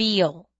Reveal.